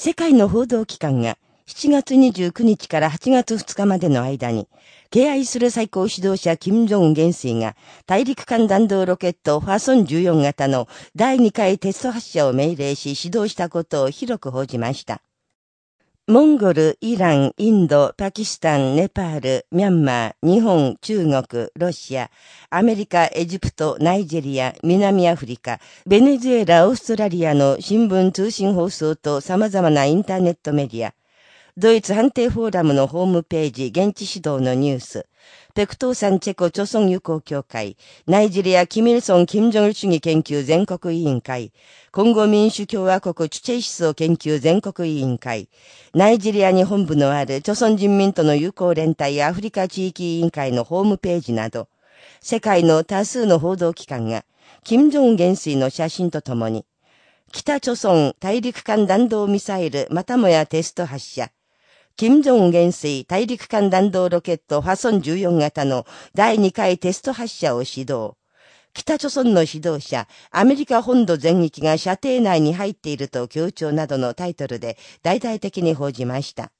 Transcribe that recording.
世界の報道機関が7月29日から8月2日までの間に、敬愛する最高指導者金正恩元帥が大陸間弾道ロケットファソン14型の第2回テスト発射を命令し指導したことを広く報じました。モンゴル、イラン、インド、パキスタン、ネパール、ミャンマー、日本、中国、ロシア、アメリカ、エジプト、ナイジェリア、南アフリカ、ベネズエラ、オーストラリアの新聞通信放送と様々なインターネットメディア、ドイツ判定フォーラムのホームページ、現地指導のニュース、ペクトーサンチェコ朝鮮友好協会、ナイジェリア・キミルソン・キム・ジョン主義研究全国委員会、コンゴ民主共和国チュチェイ思想研究全国委員会、ナイジェリアに本部のある朝鮮人民との友好連帯アフリカ地域委員会のホームページなど、世界の多数の報道機関が、金正恩元帥の写真とともに、北朝鮮大陸間弾道ミサイルまたもやテスト発射、金正恩元帥大陸間弾道ロケットファソン14型の第2回テスト発射を指導。北朝鮮の指導者、アメリカ本土全域が射程内に入っていると強調などのタイトルで大々的に報じました。